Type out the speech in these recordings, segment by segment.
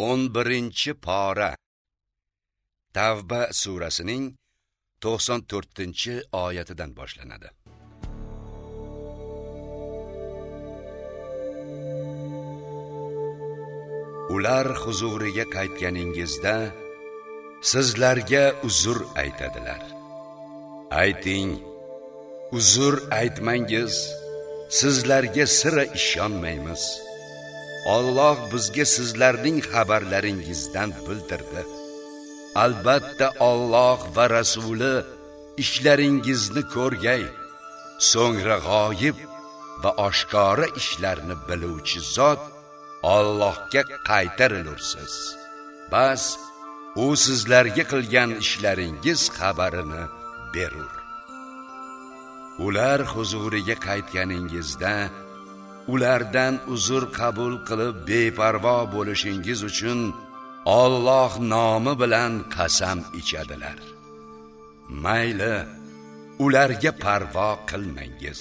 11 pora Tavba surasining 94-oyatidan boshlanadi. Ular huzuriga qaytganingizda sizlarga uzr aytadilar. Ayting, uzr aytmangiz, sizlarga sira ishonmaymiz. Alloh bizga sizlarning xabarlaringizdan bildirdi. Albatta Alloh va Rasuli ishlaringizni ko'rgay, so'ngra g'oyib va oshkora ishlarni biluvchi zot Allohga qaytarilursiz. Bas u sizlarga qilgan ishlaringiz xabarini berur. Ular huzuriga qaytganingizda ulardan uzr qabul qilib beparvo bo'lishingiz uchun Alloh nomi bilan qasam ichadilar. Mayli, ularga parvo qilmangiz.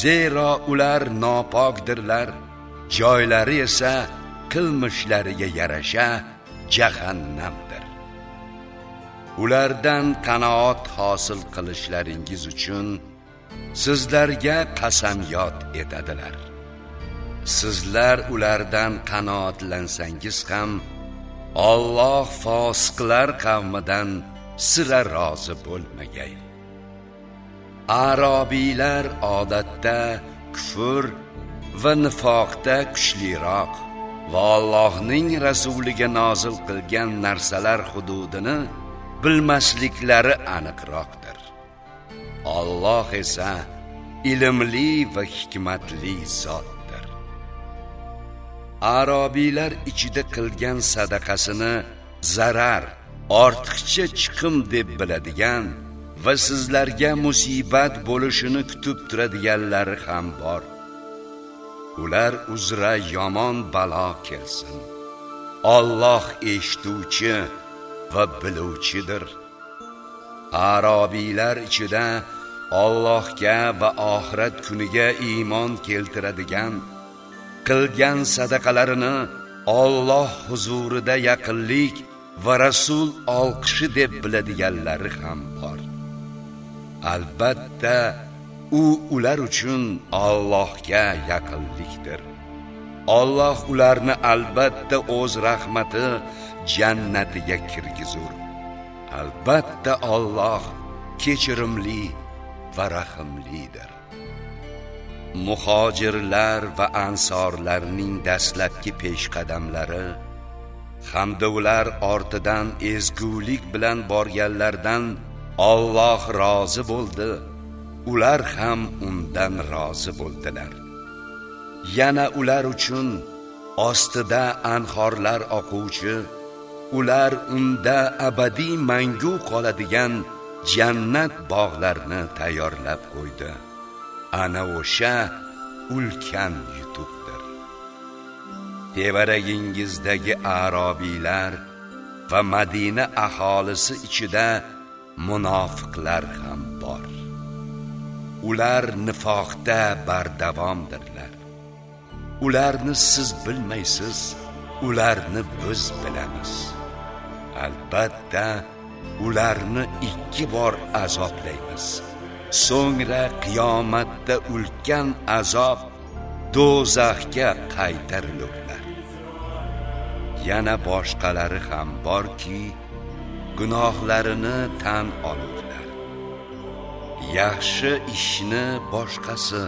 Zero ular nopokdirlar, joylari esa qilmishlariga yarasha jahannamdir. Ulardan qanoat hosil qilishlaringiz uchun sizlarga qasamyod etadilar. Sizlar ulardan qanoatlansangiz ham Alloh fosiqlar qavmidan sira rozi bo'lmagay. Arobiylar odatda kufr va nifoqda kuchliroq va Allohning rasuliga nozil qilgan narsalar hududini bilmasliklari aniqroqdir. Alloh esa ilmli va hikmatli zotdir. Arabiylar ichida qilgan sadaqasini zarar, ortiqcha chiqim deb biladigan va sizlarga musibat bo'lishini kutib turadiganlari ham bor. Ular uzra yomon balo kelsin. Alloh eshituvchi va biluvchidir. Arabiylar ichida Allohga va oxirat kuniga iymon keltiradigan qilgan sadaqalarini Alloh huzurida yaqinlik va rasul olqishi deb biladiganlari ham bor. Albatta, u ular uchun Allohga yaqinlikdir. Alloh ularni albatta o'z rahmati jannatiga kirgizur. Albatta Alloh kechirimli va rahimlidir muhojirlar va ansorlarning dastlabki peshqadamlari hamda ular ortidan ezgulik bilan borganlardan Alloh rozi bo'ldi. Ular ham undan rozi bo'ldilar. Yana ular uchun ostida anhorlar oquvchi ular unda abadiy mangu qoladigan jannat bog'larni tayyorlab qo'ydi. Ana o'sha ulkan yutuqdir. Tevaragingizdagi arobiylar va madina aholisi ichida munofiqlar ham bor. Ular nifoqda bardavomdirlar. Ularni siz bilmaysiz ularni biz bilamiz. Albatta ularni ikki bor azoblaymiz. So'ngra qiyomatda ulkan azob do'zaxga qaytarilurlar. Yana boshqalari ham borki gunohlarini tan olurlar. Yaxshi ishni boshqasi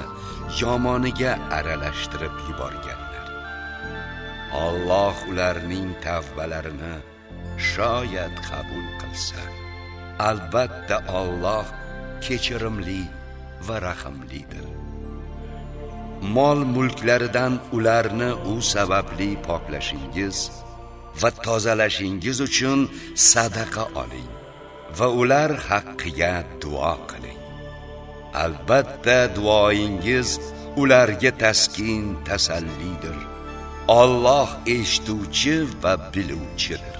yomoniga aralashtirib yuborganlar. Alloh ularning tavbalarini shoyat qabul qilsa albatta Alloh kechirimli va rahimlidir mol mulklaridan ularni u sababli poklashingiz va tozalashingiz uchun sadaqa oling va ular haqqiga duo qiling. Albatta duoyingiz ularga taskin tasallidir. Alloh eshituvchi va biluvchidir.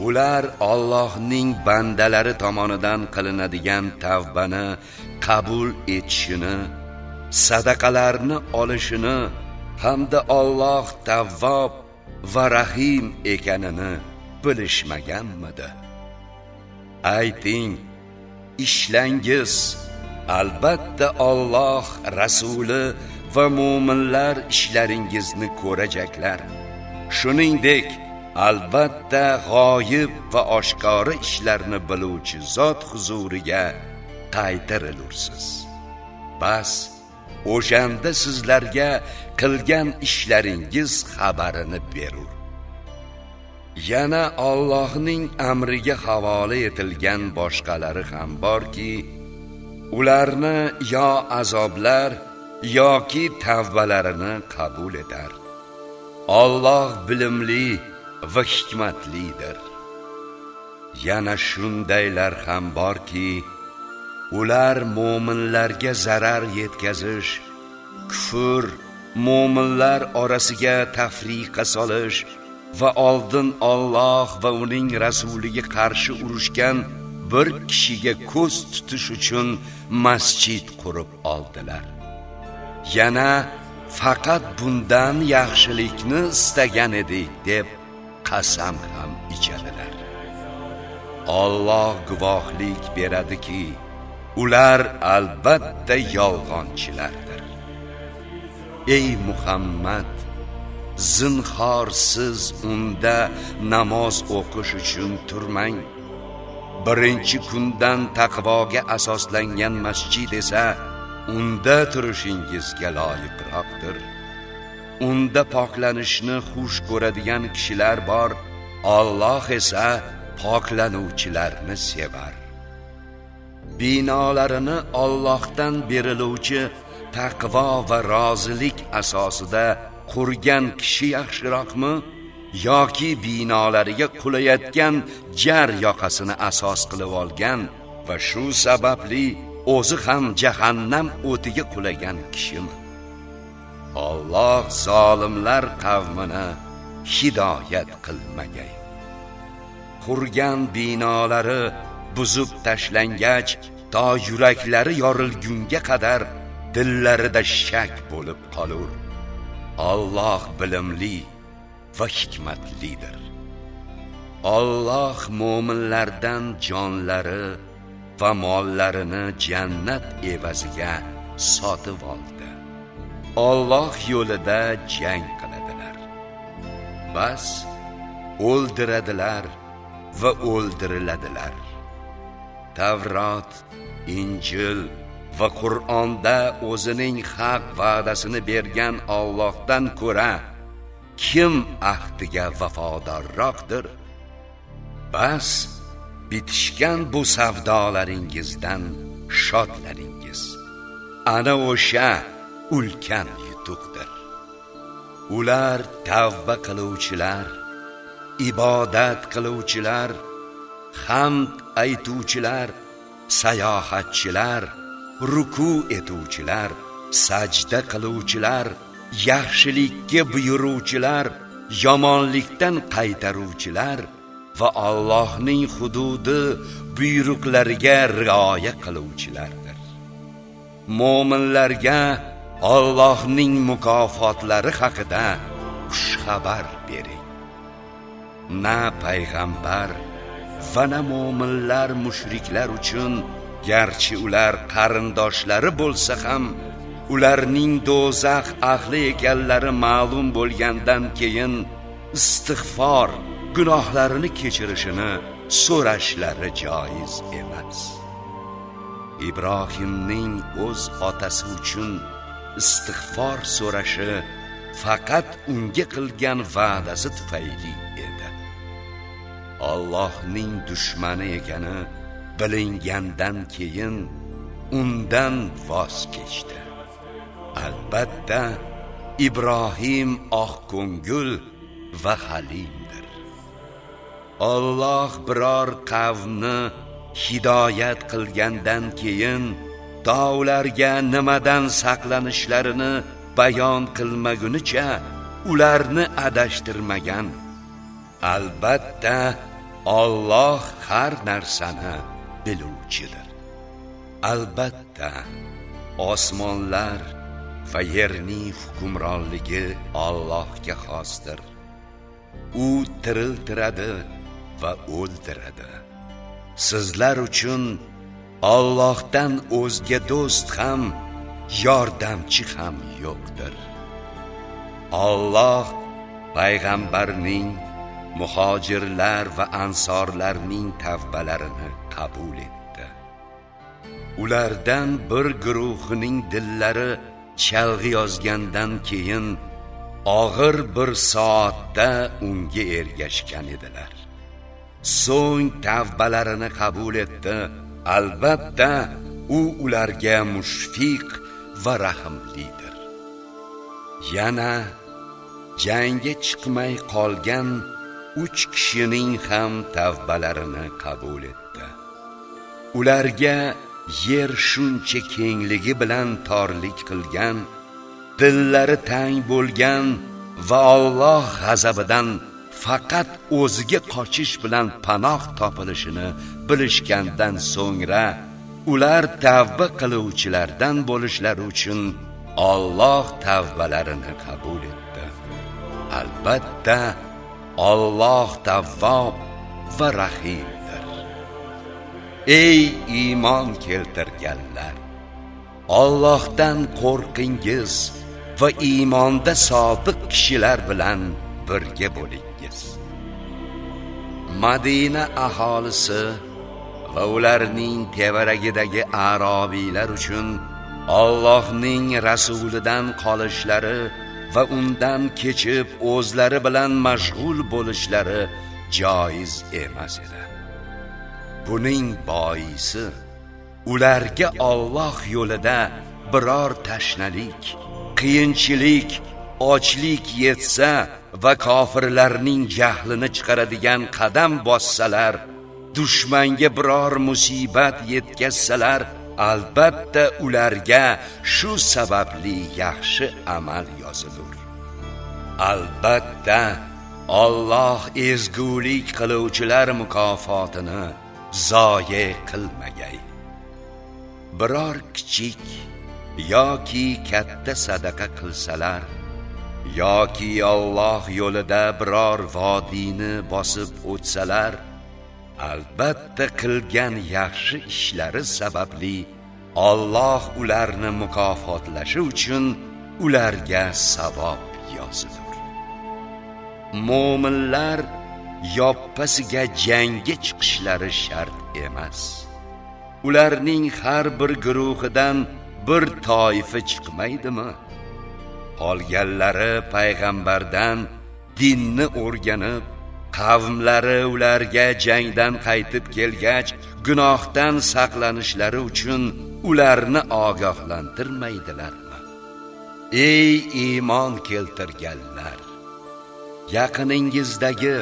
Ular Allohning bandalari tomonidan qilinadigan tavbani qabul etishini sadaqalarni olishini hamda Alloh Tavvob va rahim ekanini bilishmaganmidi? Ayting ishlangiz. Albatta Alloh rasuli va mu'minlar ishlaringizni ko'rajaklar shuningdek albatta g'oyib va oshkora ishlarni biluvchi zot huzuriga qaytarilursiz. Bas o'shanda sizlarga qilgan ishlaringiz xabarini berur. Yana Allohning amriga havola etilgan boshqalari ham borki ularni yo azoblar yoki tavbalarini qabul etar. Alloh bilimli va hikmatlidir yana shundaylar ham borki ular mo'minlarga zarar yetkazish kufr mo'minlar orasiga tafriqa solish va oldin Alloh va uning rasuliga qarshi urushgan bir kishiga ko'z tutish uchun masjid qurib oldilar. Yana faqat bundan yaxshilikni istagan edik deb qasam ham ichadilar. Alloh guvohlik beradiki ular albatta yolg'onchilardir. Ey muhammad zinhor siz unda namoz o'qish uchun turmang. Birinchi kundan taqvoga asoslangan masjid esa unda turishingizga loyiqroqdir. Unda poklanishni xush ko'radigan kishilar bor. Alloh esa poklanuvchilarni sevar. Binolarini Allohdan beriluvchi taqvo va rozilik asosida qurgan kishi yaxshiroqmi yoki binolariga qulayotgan jar yoqasini asos qilib olgan va shu sababli o'zi ham jahannam o'tiga qulagan kishimi? Alloh zolimlar qavmini hidoyat qilmagay. Qurgan binolari buzib tashlangach to yuraklari yorilgunga qadar dillarida shak bo'lib qolur. Alloh bilimli va hikmatlidir. Alloh mu'minlardan jonlari va mollarini jannat evaziga sotib oldi. Alloh yo'lida jang qiladilar bas o'ldiradilar va o'ldiriladilar Tavrot, Injil va Qur'onda o'zining haq va'dasini bergan Allohdan ko'ra kim ahdiga vafodorroqdir? Bas bitishgan bu savdolaringizdan shodlaringiz. Ana o'sha ulkan yutuqdir. Ular tavba qiluvchilar, ibodat qiluvchilar, hamd aytuvchilar sayohatchilar ruku etuvchilar sajda qiluvchilar yaxshilikka buyuruvchilar yomonlikdan qaytaruvchilar va Allohning hududi buyruqlariga rioya qiluvchilardir mo'minlarga Allohning mukofotlari haqida xushxabar bering. Na payg'ambar va na mu'minlar mushriklar uchun garchi ular qarindoshlari bo'lsa ham ularning do'zax ahli ekanlari ma'lum bo'lgandan keyin istig'for gunohlarini kechirishini so'rashlari joiz emas. Ibrohimning o'z otasi uchun istig'for so'rashi faqat unga qilgan va'dasi tufayli edi Allohning dushmani ekani bilingandan keyin undan voz kechdi. Albatta Ibrohim oq ko'ngil va halimdir. Alloh biror qavmni hidoyat qilgandan keyin to ularga nimadan saqlanishlarini bayon qilmagunicha ularni adashtirmagan. Albatta Alloh har narsani biluvchidir. Albatta, osmonlar va yerning hukmronligi Allohga xosdir. u tiriltiradi va o'ldiradi sizlar uchun Allohdan o'zga do'st ham yordamchi ham yo'qdir. Alloh payg'ambarning muhojirlar va ansorlarning tavbalarini qabul etdi. Ulardan bir guruhining dillari chalg'i yozgandan keyin og'ir bir soatda unga ergashgan edilar. So'ng tavbalarini qabul etdi albatta u ularga mushfiq va rahimlidir yana jangga chiqmay qolgan uch kishining ham tavbalarini qabul etdi. Ularga yer shuncha kengligi bilan torlik qilgan dillari tang bo'lgan va Alloh g'azabidan faqat o'ziga qochish bilan panoh topilishini bilishgandan so'ngra ular tavba qiluvchilardan bo'lishlari uchun Alloh tavbalarini qabul etdi albatta Alloh tavvob va rahimdir ey iymon keltirganlar Allohdan qo'rqingiz va iymonda sodiq kishilar bilan birga bo'ling. Madina aholisi va ularning tevaragidagi arobiylar uchun Allohning rasulidan qolishlari va undan kechib o'zlari bilan mashg'ul bo'lishlari joiz emas edi. Buning boisi ularga Alloh yo'lida biror tashnalik qiyinchilik ochlik yetsa va kofirlarning jahlini chiqaradigan qadam bossalar dushmanga biror musibat yetkazsalar albatta ularga shu sababli yaxshi amal yozilur. Albatta Alloh ezgulik qiluvchilar mukofotini zoye qilmagay. Biror kichik yoki katta sadaqa qilsalar yoki Alloh yo'lida biror vodiyni bosib o'tsalar albatta qilgan yaxshi ishlari sababli Alloh ularni mukofotlashi uchun ularga savob yozilur. Mo'minlar yoppasiga jangga chiqishlari shart emas. Ularning har bir guruhidan bir toifa chiqmaydimi? Qolganlari payg'ambardan dinni o'rganib qavmlari ularga jangdan qaytib kelgach gunohdan saqlanishlari uchun ularni ogohlantirmaydilarmi? Ey iymon keltirganlar yaqiningizdagi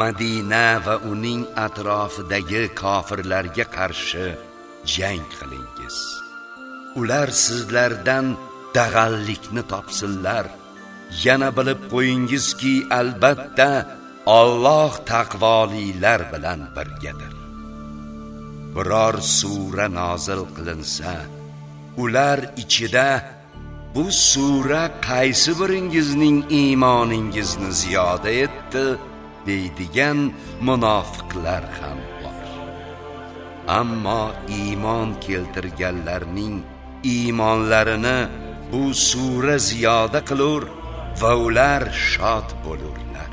madina va uning atrofidagi kofirlarga qarshi jang qilingiz. Ular sizlardan dag'allikni topsinlar. Yana bilib qo'yingizki albatta Alloh taqvolilar bilan birgadir. Biror sura nozil qilinsa ular ichida bu sura qaysi biringizning iymoningizni ziyoda etdi deydigan munofiqlar ham bor. Ammo iymon keltirganlarning iymonlarini bu sura ziyoda qilur va ular shod bo'lurlar.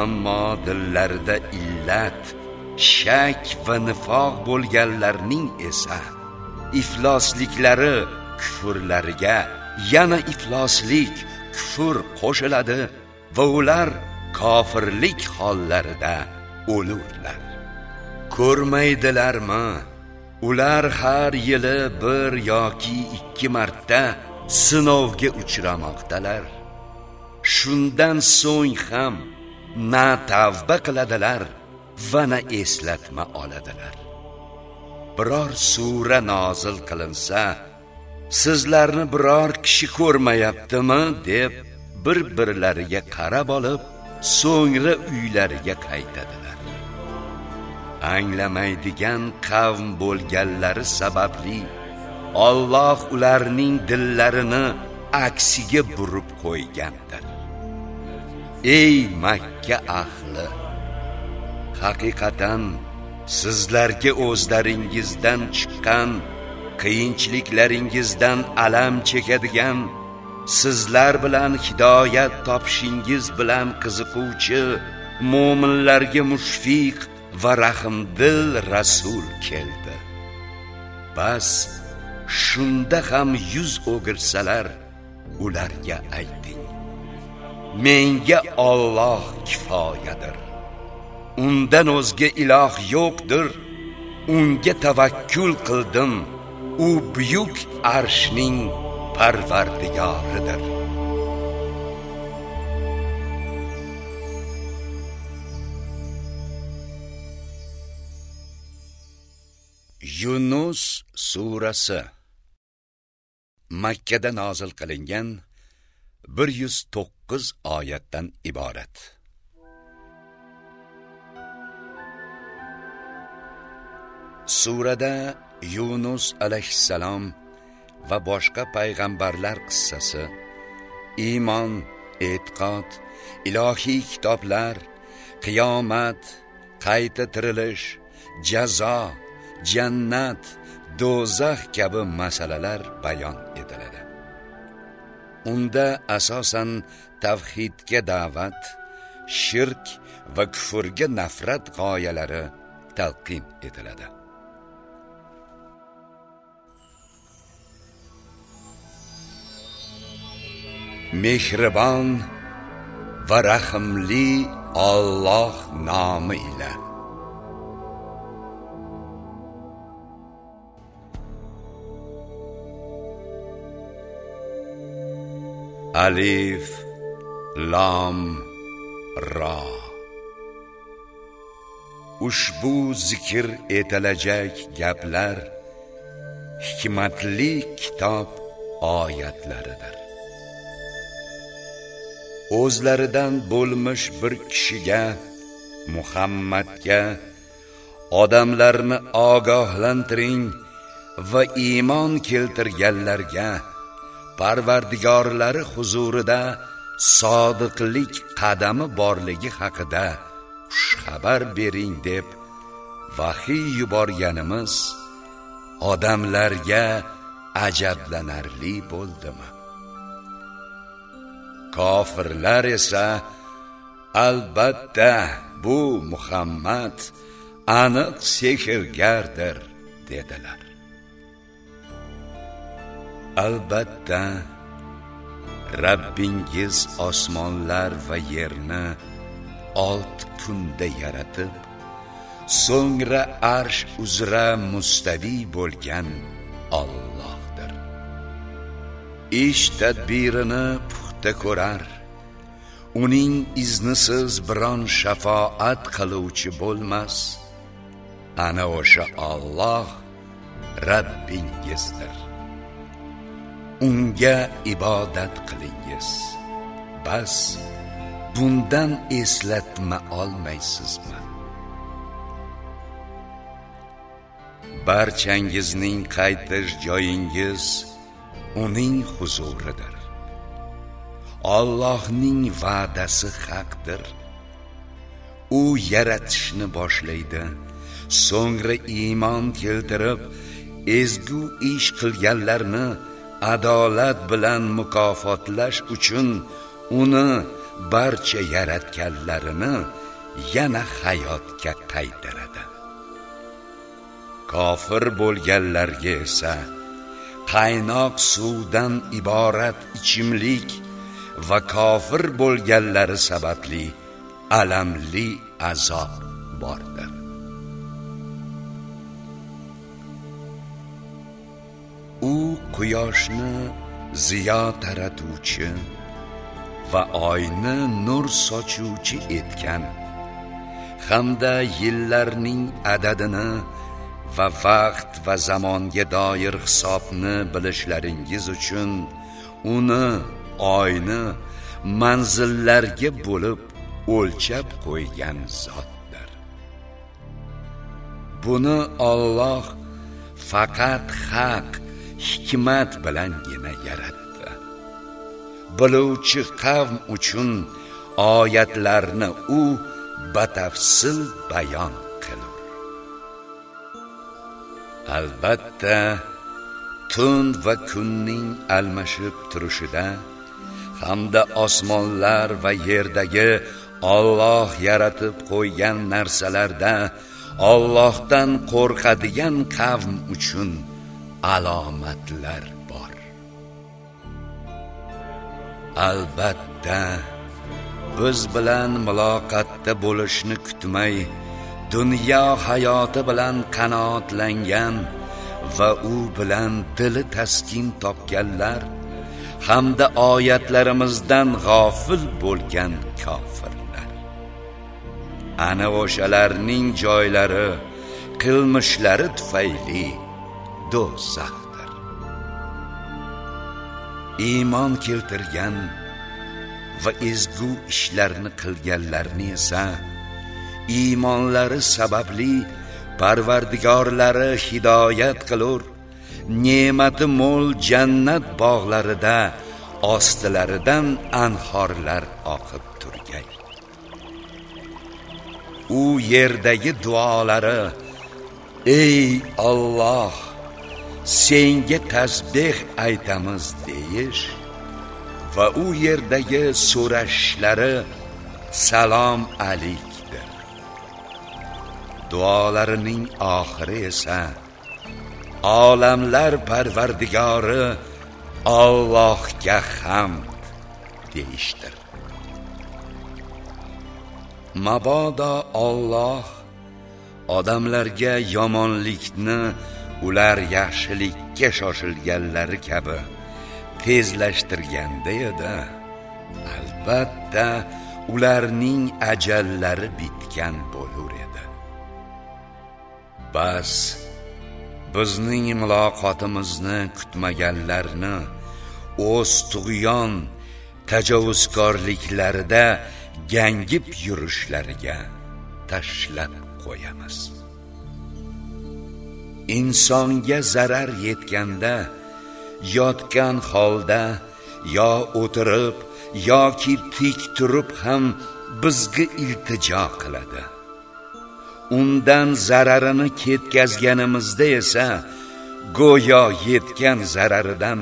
Ammo dillarida illat shak va nifoq bo'lganlarning esa iflosliklari kufrlariga yana ifloslik kufr qo'shiladi va ular kofirlik hollarida o'lurlar. Ko'rmaydilarmi? Ular har yili bir yoki ikki marta sinovga uchramoqdalar. Shundan so'ng ham na tavba qiladilar va na eslatma oladilar. Biror sura nozil qilinsa sizlarni biror kishi ko'rmayaptimi deb bir birlariga qarab olib so'ngra uylariga qaytadilar. Anglamaydigan qavm bo'lganlari sababli Alloh ularning dillarini aksiga burib qo'ygandir. Ey makka ahli haqiqatan sizlarga o'zlaringizdan chiqqan qiyinchiliklaringizdan alam chekadigan sizlar bilan hidoyat topishingiz bilan qiziquvchi mu'minlarga mushfiq va rahmdil rasul keldi. Bas shunda ham yuz o'girsalar ularga ayting. Menga Alloh kifoyadir. Undan o'zga iloh yo'qdir. Unga tavakkul qildim. U buyuk arshning parvardigoridir. Yunus surasi. Makkada nozil qilingan 109 oyatdan iborat. Surada yunus alayhissalom va boshqa payg'ambarlar qissasi iymon e'tiqod ilohiy kitoblar qiyomat qayta tirilish jazo jannat do'zax kabi masalalar bayon etiladi. Unda asosan tavhidga da'vat shirk va kufrga nafrat g'oyalari talqin etiladi. Mehribon va rahimli Alloh nomi ila. Alif lam ra. Ushbu zikr etilajak gaplar hikmatli kitob oyatlaridir. O'zlaridan bo'lmish bir kishiga Muhammadga odamlarni ogohlantiring va iymon keltirganlarga parvardigorlari huzurida sodiqlik qadami borligi haqida xabar bering deb vahiy yuborganimiz odamlarga ajablanarli bo'ldimi? Kofirlar esa albatta bu muhammad aniq sehrgardir dedilar. Albatta Rabbingiz osmonlar va yerni 6 kunda yaratib so'ngra arsh uzra mustavi bo'lgan Allohdir. Ish tadbirini puxta ko'rar uning iznisiz biron shafoat qiluvchi bo'lmas. Ana o'sha Alloh Rabbingizdir. Unga ibodat qilingiz. Bas bundan eslatma olmaysizmi? Barchangizning qaytish joyingiz uning huzuridir. Allohning va'dasi haqdir. U yaratishni boshlaydi. So'ngra iymon keltirib ezgu ish qilganlarni adolat bilan mukofotlash uchun uni barcha yaratganlarini yana hayotga qaytaradi. Kofir bo'lganlarga esa qaynoq suvdan iborat ichimlik va kofir bo'lganlari sababli alamli azob bordir. U quyoshni ziyo taratuvchi va oyni nur sochuvchi etgan hamda yillarning adadini va vaqt va zamonga doir hisobni bilishlaringiz uchun uni oyni manzillarga bo'lib o'lchab qo'ygan zotdir. Buni Alloh faqat haq hikmat bilangina yaratdi. Biluvchi qavm uchun oyatlarni u batafsil bayon qilur. Albatta tun va kunning almashib turishida hamda osmonlar va yerdagi Alloh yaratib qo'ygan narsalarda Allohdan qo'rqadigan qavm uchun alomatlar bor. Albatta biz bilan muloqotda bo'lishni kutmay, dunyo hayoti bilan qanoatlangan va u bilan dili taskin topganlar hamda oyatlarimizdan g'ofil bo'lgan kofirlar ana o'shalarning joylari qilmishlari tufayli do'zaxdir iymon keltirgan va ezgu ishlarni qilganlarni esa iymonlari sababli parvardigorlari hidoyat qilur ne'mati mo'l jannat bog'larida ostilaridan anhorlar oqib turgay. U yerdagi duolari ey Alloh senga tasbeh aytamiz deyish va u yerdagi so'rashlari salom alikdir. Duolarining oxiri esa olamlar parvardigori Allohga hamd deyishdir. Mabodo Alloh odamlarga yomonlikni ular yaxshilikka shoshilganlari kabi tezlashtirganda edi. Albatta ularning ajallari bitgan bo'lur edi. Bas bizning muloqotimizni kutmaganlarni o'z tug'yon tajovuzkorliklarida gangib yurishlariga tashlab qo'yamiz. Insonga zarar yetganda yotgan holda yo o'tirib yoki tik turib ham bizga iltijo qiladi. Undan zararini ketkazganimizda esa go'yo yetgan zararidan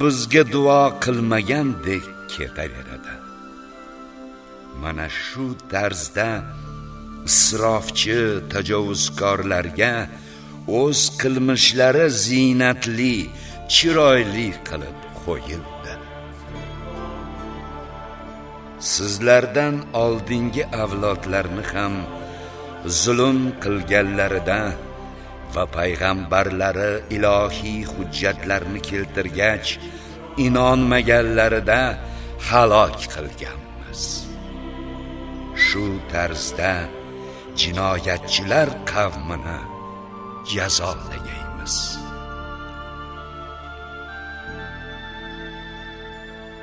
bizga duo qilmagandek ketaveradi. Mana shu tarzda isrofchi tajovuzkorlarga o'z qilmishlari zinatli chiroyli qilib qo'yildi. Sizlardan oldingi avlodlarni ham zulm qilganlarida va payg'ambarlari ilohiy hujjatlarni keltirgach inonmaganlarida halok qilganmiz. Shu tarzda jinoyatchilar qavmini jazolaymiz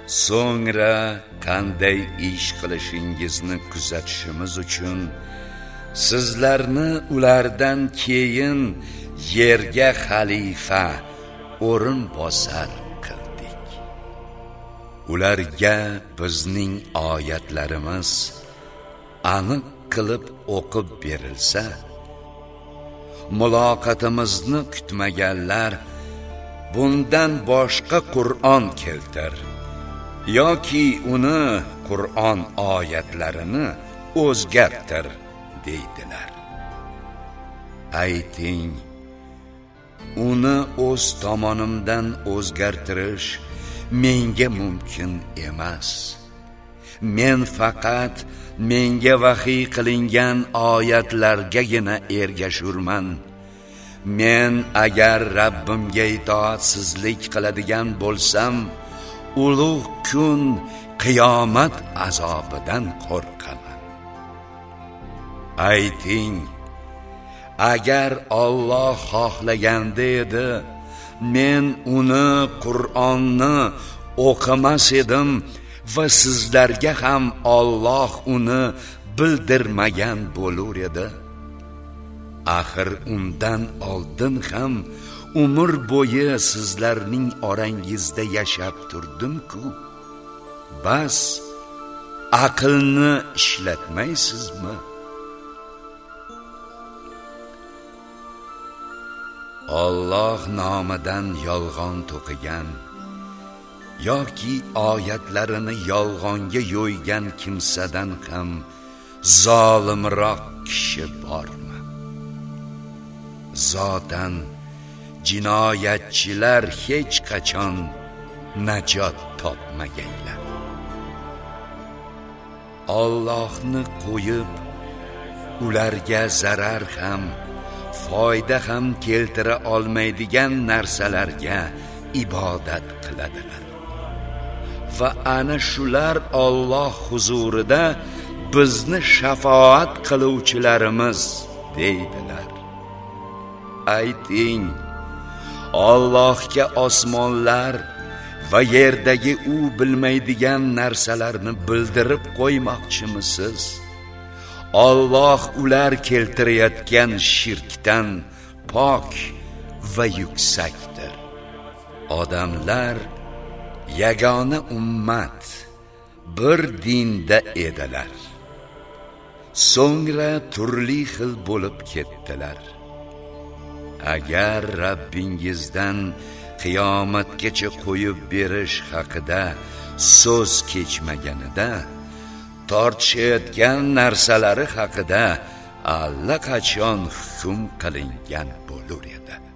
so'ngra qanday ish qilishingizni kuzatishimiz uchun sizlarni ulardan keyin yerga xalifa o'rin bosar qildik ularga bizning oyatlarimiz aniq qilib o'qib berilsa muloqotimizni kutmaganlar bundan boshqa Qur'on keltir yoki uni Qur'on oyatlarini o'zgartir deydilar. Ayting uni o'z tomonimdan o'zgartirish menga mumkin emas. Men faqat menga vahiy qilingan oyatlargagina ergashurman. Men agar Rabbimga itoatsizlik qiladigan bo'lsam ulug' kun qiyomat azobidan qo'rqaman. Ayting agar Alloh xohlaganda edi men uni Qur'onni o'qimas edim va sizlarga ham Alloh uni bildirmagan bo'lar edi. Axir undan oldin ham umr bo'yi sizlarning orangizda yashab turdim-ku. Bas aqlni ishlatmaysizmi? Alloh nomidan yolg'on to'qigan yoki oyatlarini yolg'onga yo'ygan kimsadan ham zolimroq kishi bormi? Zotan jinoyatchilar hech qachon najot topmaganlar Allohni qo'yib ularga zarar ham foyda ham keltira olmaydigan narsalarga ibodat qiladilar. Va ana shular Alloh huzurida bizni shafoat qiluvchilarimiz deydilar. Ayting Allohga osmonlar va yerdagi u bilmaydigan narsalarni bildirib qo'ymoqchimisiz? Alloh ular keltirayotgan shirkdan pok va yuksakdir. Odamlar yagona ummat bir dinda edilar. So'ngra turli xil bo'lib ketdilar. Agar Rabbingizdan qiyomatgacha qo'yib berish haqida so'z kechmaganida tortishayotgan narsalari haqida allaqachon hukm qilingan bo'lur edi.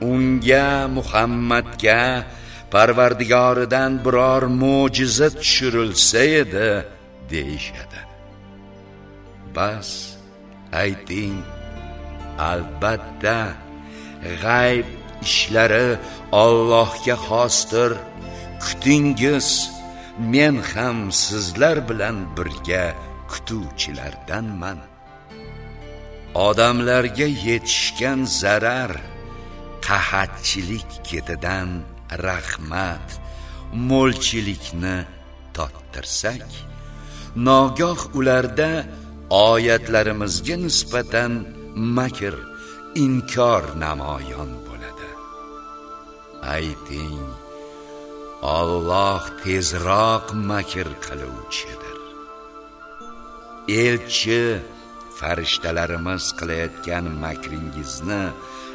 Unga muhammadga parvardigoridan biror mo'jiza tushirilsa edi deyishadi. Bas ayting albatta g'ayb ishlari Allohga xosdir. Kutingiz men ham sizlar bilan birga kutuvchilardanman. Odamlarga yetishgan zarar qahatchilik ketidan rahmat mo'lchilikni tottirsak nogoh ularda oyatlarimizga nisbatan makr inkor namoyon bo'ladi. Ayting Alloh tezroq makr qiluvchidir. Elchi farishtalarimiz qilayotgan makringizni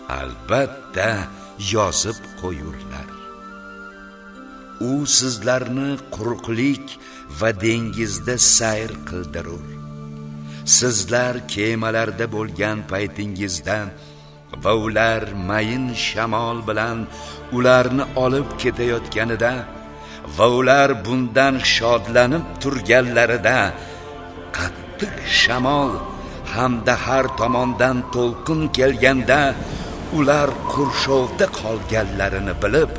albatta yozib qo'yurlar. U sizlarni quruqlik va dengizda sayr qildirur. Sizlar kemalarda bo'lgan paytingizda va ular mayin shamol bilan ularni olib ketayotganida va ular bundan shodlanib turganlarida qattiq shamol hamda har tomondan to'lqin kelganda ular qurshovda qolganlarini bilib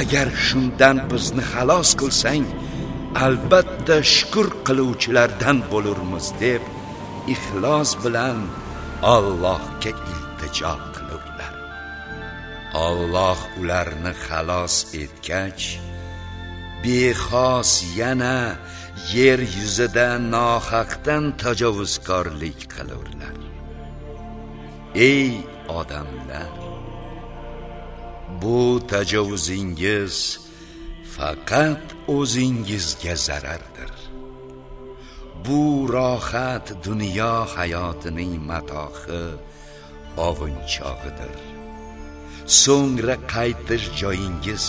agar shundan bizni xalos qilsang albatta shukr qiluvchilardan bo'lurmiz deb ixlos bilan Allohga iltijo qilurlar. Alloh ularni xalos etgach bexos yana yer yuzida nohaqdan tajovuzkorlik qilurlar. Ey odamlar. Bu tajovuzingiz faqat o'zingizga zarardir. Bu rohat dunyo hayotining matohi ovunchog'idir so'ngra qaytish joyingiz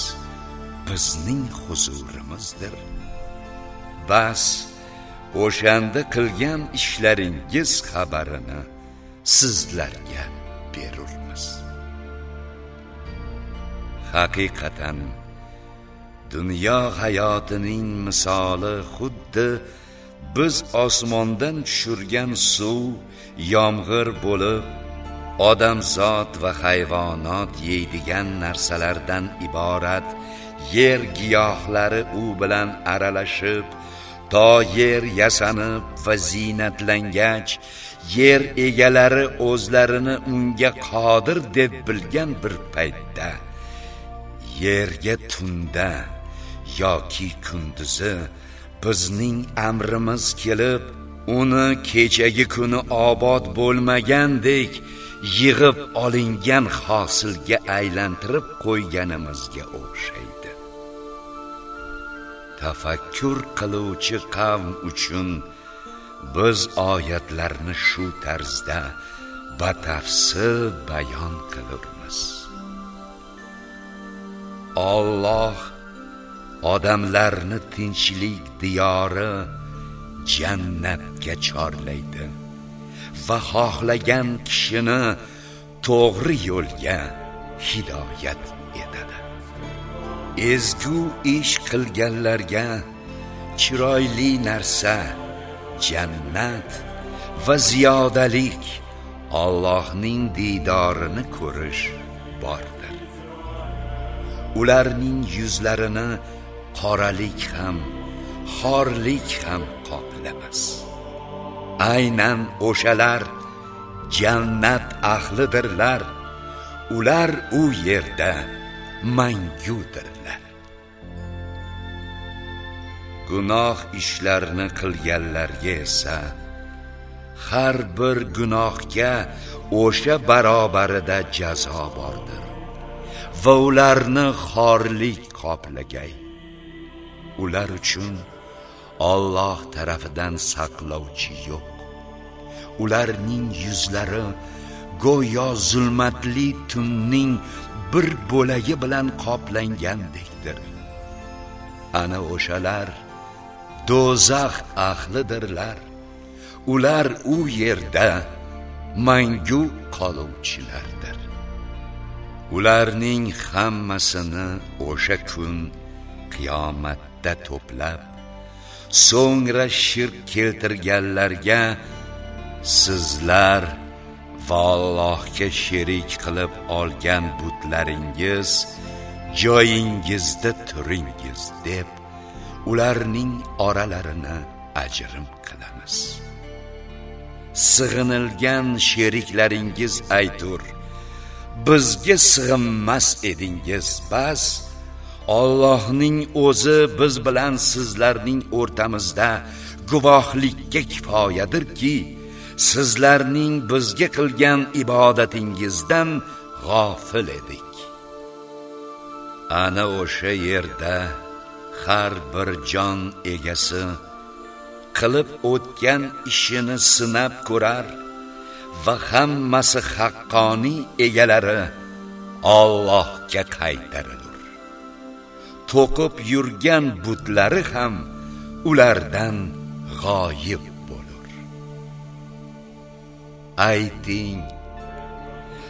bizning huzurimizdir. Bas o'shanda qilgan ishlaringiz xabarini sizlarga berurmiz haqiqatan dunyo hayotining misoli xuddi biz osmondan tushirgan suv yomg'ir bo'lib odamzod va hayvonot yeydigan narsalardan iborat yer giyohlari u bilan aralashib to yer yasanib va ziynatlangach yer egalari o'zlarini unga qodir deb bilgan bir paytda yerga tunda yoki kunduzi bizning amrimiz kelib uni kechagi kuni obod bo'lmagandek yig'ib olingan hosilga aylantirib qo'yganimizga o'xshaydi. Tafakkur qiluvchi qavm uchun biz oyatlarni shu tarzda batafsil bayon qilurmiz. Alloh odamlarni tinchlik diyori jannatga chorlaydi va xohlagan kishini to'g'ri yo'lga hidoyat ezgu ish qilganlarga chiroyli narsa jannat va ziyodalik Allohning didorini ko'rish bordir. Ularning yuzlarini qoralik ham xorlik ham qoplamas. Aynan o'shalar jannat ahlidirlar. Ular u yerda mangudirlar gunoh ishlarni qilganlarga esa har bir gunohga o'sha barobarida jazo bordir va ularni xorlik qoplagay ular uchun Alloh tarafidan saqlovchi yo'q. Ularning yuzlari go'yo zulmatli tunning bir bo'lagi bilan qoplangandekdir. Ana o'shalar do'zax ahlidirlar. Ular u yerda mangu qoluvchilardir. Ularning hammasini o'sha kun qiyomatda to'plab so'ngra shirk keltirganlarga sizlar va Allohga sherik qilib olgan butlaringiz joyingizda turingiz deb ularning oralarini ajrim qilamiz. Sig'inilgan sheriklaringiz aytur bizga sig'inmas edingiz bas. Allohning o'zi biz bilan sizlarning o'rtamizda guvohlikka kifoyadirki sizlarning bizga qilgan ibodatingizdan g'ofil edik. Ana o'sha yerda har bir jon egasi qilib o'tgan ishini sinab ko'rar va hammasi haqqoniy egalari Allohga qaytarilur to'qib yurgan butlari ham ulardan g'oyib ayting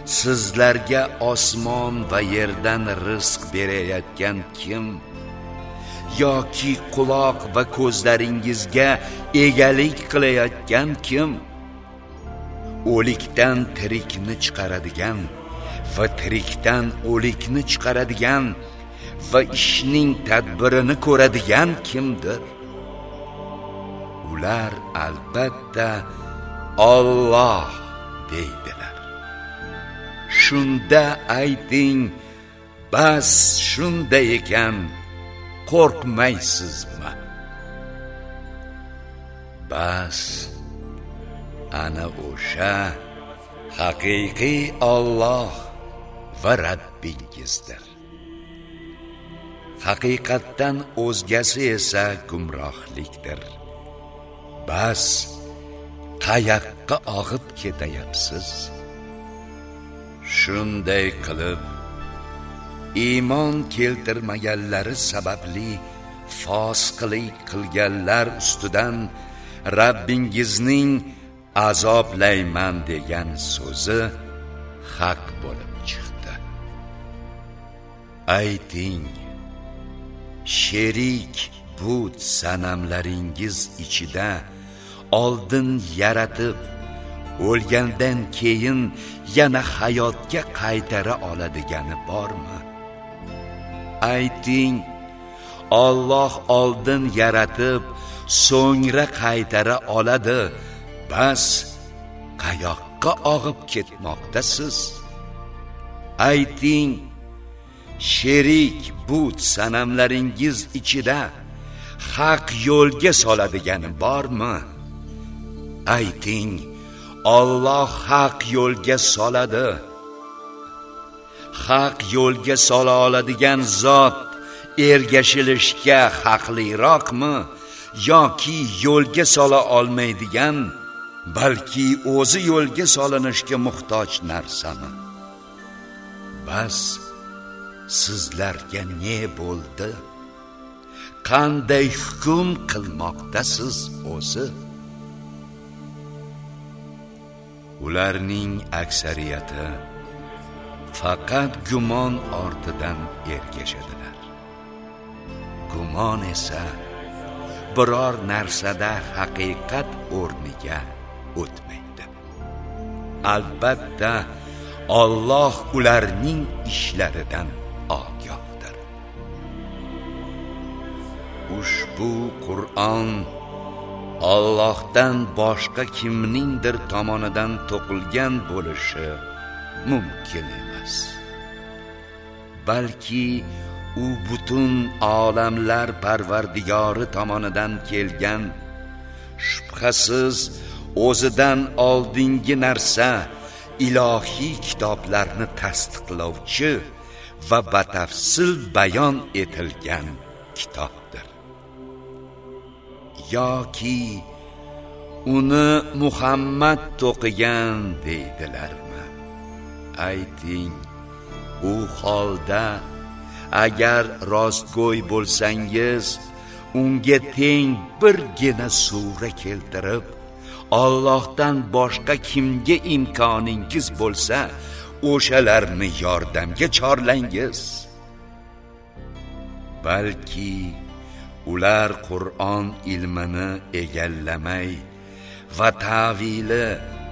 sizlarga osmon va yerdan rizq berayotgan kim yoki quloq va ko'zlaringizga egalik qilayotgan kim? O'likdan tirikni chiqaradigan va tirikdan o'likni chiqaradigan va ishning tadbirini ko'radigan kimdir? Ular albatta Alloh deydilar. Shunda ayting bas shunday ekan. Qo'rqmaysizmi bas ana o'sha haqiqiy Alloh va Rabbingizdir. Haqiqatdan o'zgasi esa gumrohlikdir. Bas qayoqqa og'ib ketayapsiz? Shunday qilib iymon keltirmaganlari sababli fosqilik qilganlar ustidan Rabbingizning azoblayman degan so'zi haq bo'lib chiqdi. Ayting sherik but sanamlaringiz ichida oldin yaratib o'lgandan keyin yana hayotga qaytara oladigani bormi? Ayting. Alloh oldin yaratib so'ngra qaytara oladi. Bas qayoqqa og'ib ketmoqdasiz? Ayting sherik but sanamlaringiz ichida haq yo'lga soladigani bormi? Ayting Alloh haq yo'lga soladi. Haq yo'lga sola oladigan zot ergashilishga haqliroqmi yoki yo'lga sola olmaydigan balki o'zi yo'lga solinishga muhtoj narsami? Bas sizlarga ne bo'ldi? Qanday hukm qilmoqdasiz o'zi? Ularning aksariyati faqat gumon ortidan ergashadilar. Gumon esa biror narsada haqiqat o'rniga o'tmaydi. Albatta Alloh ularning ishlaridan ogohdir. Ushbu Qur'on Allohdan boshqa kimningdir tomonidan to'qilgan bo'lishi mumkin balki u butun olamlar parvardigori tomonidan kelgan. Shubhasiz o'zidan oldingi narsa ilohiy kitoblarni tasdiqlovchi va batafsil bayon etilgan kitobdir. Yoki uni muhammad to'qigan deydilarmi? Ayting. U holda. Agar rostgo'y bo'lsangiz unga teng birgina sura keltirib Allohdan boshqa kimga imkoningiz bo'lsa o'shalarni yordamga chorlangiz. Balki ular Qur'on ilmini egallamay va tavili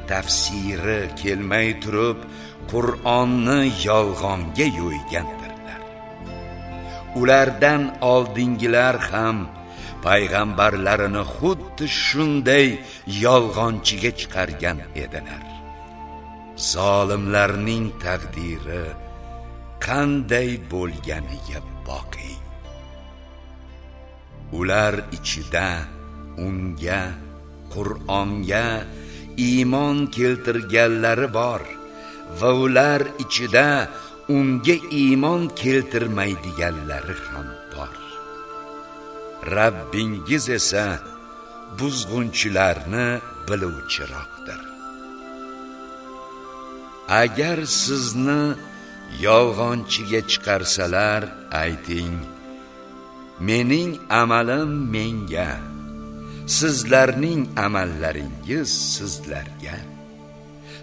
tafsiri kelmay turib Qur'onni yolg'onga yo'ygandirlar ulardan oldingilar ham payg'ambarlarini xuddi shunday yolg'onchiga chiqargan edilar. Zolimlarning taqdiri qanday bo'lganiga boqing. Ular ichida unga qur'onga iymon keltirganlari bor. Va ular ichida unga iymon keltirmaydiganlari ham bor. Rabbingiz esa buzg'unchilarni biluvchiroqdir. Agar sizni yolg'onchiga chiqarsalar ayting mening amalim menga sizlarning amallaringiz sizlarga.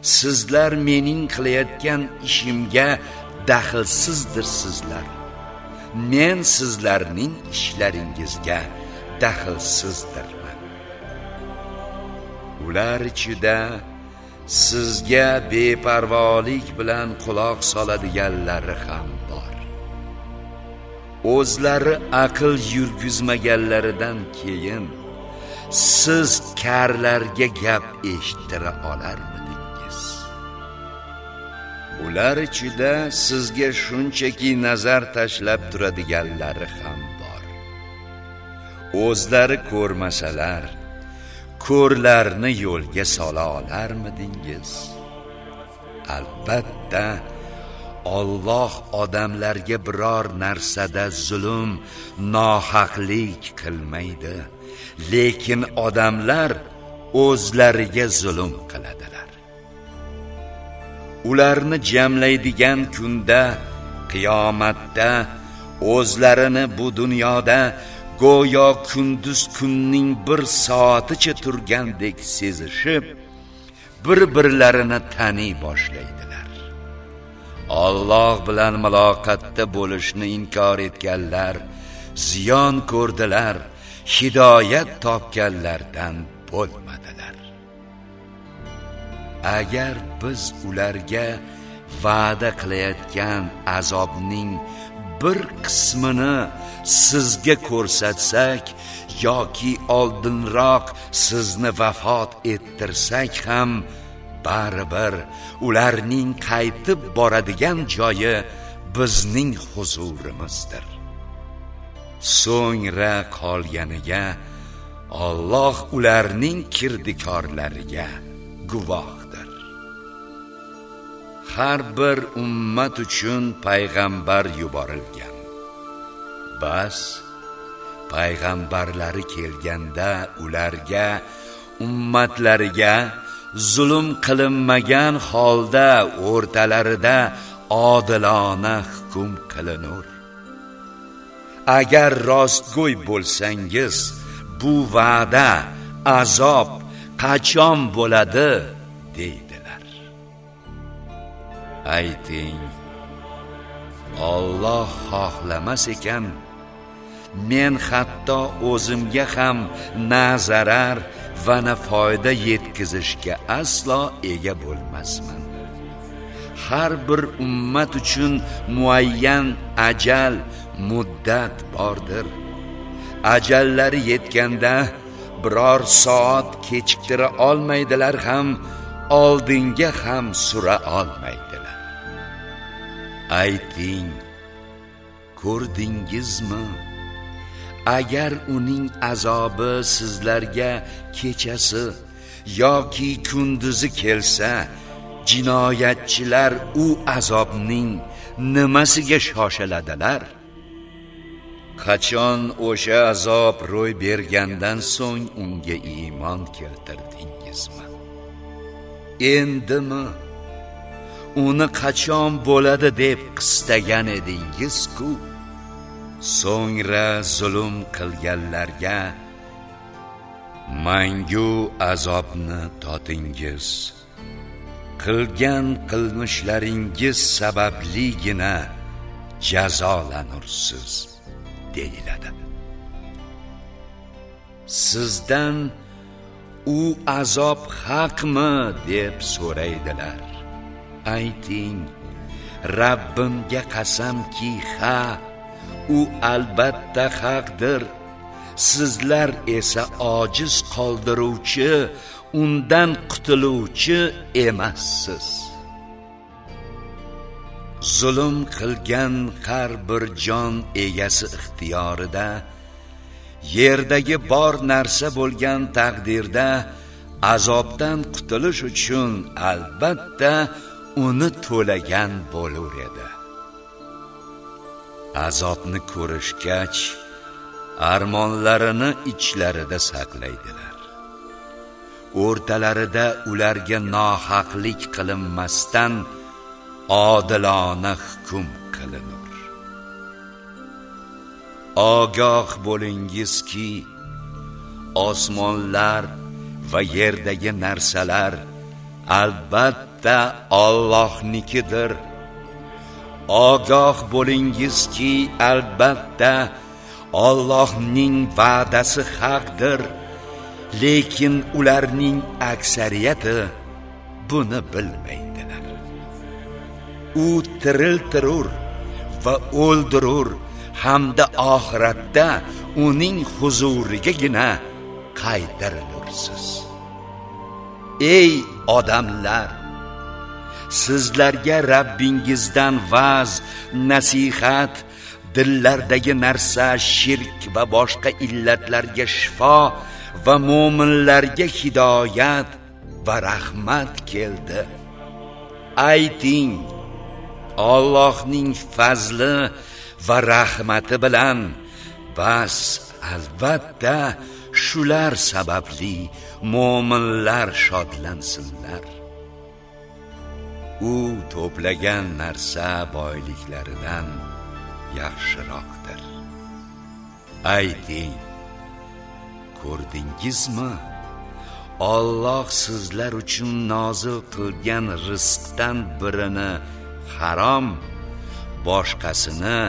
Sizlar mening qilayotgan ishimga daxlsizdirsizlar. Men sizlarning ishlaringizga daxlsizdirman. Ular ichida sizga beparvolik bilan quloq soladiganlari ham bor. O'zlari aql yurgizmaganlaridan keyin siz karlarga gap eshittira olarmi ular ichida sizga shunchaki nazar tashlab turadiganlari ham bor. O'zlari ko'rmasalar ko'rlarni yo'lga sola olarmidingiz? Albatta Alloh odamlarga biror narsada zulm, nohaqlik qilmaydi, lekin odamlar o'zlariga zulm qiladi. Ularni jamlaydigan kunda qiyomatda o'zlarini bu dunyoda go'yo kunduz kunning bir soaticha turgandek sezishib bir-birlarini taniy boshlaydilar Alloh bilan muloqotda bo'lishni inkor etganlar ziyon ko'rdilar hidoyat topganlardan bo'ldi. Agar biz ularga va'da qilayotgan azobning bir qismini sizga ko'rsatsak yoki oldinroq sizni vafot ettirsak ham baribir ularning qaytib boradigan joyi bizning huzurimizdir. So'ngra qolganiga Alloh ularning kirdikorlariga guvoh har bir ummat uchun payg'ambar yuborilgan. Bas payg'ambarlari kelganda ularga ummatlariga zulm qilinmagan holda o'rtalarida odilona hukm qilinur. Agar rostgo'y bo'lsangiz bu va'da azob qachon bo'ladi deydi. Ayting Alloh xohlamas ekan men hatto o'zimga ham na zarar va na foyda yetkazishga aslo ega bo'lmasman. Har bir ummat uchun muayyan ajal muddat bordir. Ajallari yetganda biror soat kechiktira olmaydilar ham oldinga ham sura olmaydi ayting ko'rdingizmi? Agar uning azobi sizlarga kechasi yoki kunduzi kelsa jinoyatchilar u azobning nimasiga shoshiladilar? Qachon o'sha azob ro'y bergandan so'ng unga iymon keltirdingizmi? Endimi? Uni qachon bo'ladi deb qistagan edingiz-ku so'ngra zulm qilganlarga mangu azobni totingiz. Qilgan qilmishlaringiz sababligina jazolanursiz deyiladi. Sizdan u azob haqmi deb so'raydilar. Ayting rabbimga qasamki ha u albatta haqdir. Sizlar esa ojiz qoldiruvchi undan qutuluvchi emassiz. Zulm qilgan har bir jon egasi ixtiyorida yerdagi bor narsa bo'lgan taqdirda azobdan qutulish uchun albatta uni to'lagan bo'lar edi. Azobni ko'rishgach armonlarini ichlarida saqlaydilar. O'rtalarida ularga nohaqlik qilinmasdan odilona hukm qilinur. Ogoh bo'lingizki osmonlar va yerdagi narsalar albatta Allohnikidir. Ogoh bo'lingizki albatta Allohning va'dasi haqdir. Lekin ularning aksariyati buni bilmaydilar u tiriltirur va o'ldirur hamda oxiratda uning huzurigagina qaytarilursiz. Ey odamlar! Sizlarga Rabbingizdan va'z nasihat dillardagi narsa shirk va boshqa illatlarga shifo va mu'minlarga hidoyat va rahmat keldi. Ayting Allohning fazli va rahmati bilan bas albatta shular sababli mu'minlar shodlansinlar. U to'plagan narsa boyliklaridan yaxshiroqdir. Ayting ko'rdingizmi? Alloh sizlar uchun nozil qilgan rizqdan birini harom boshqasini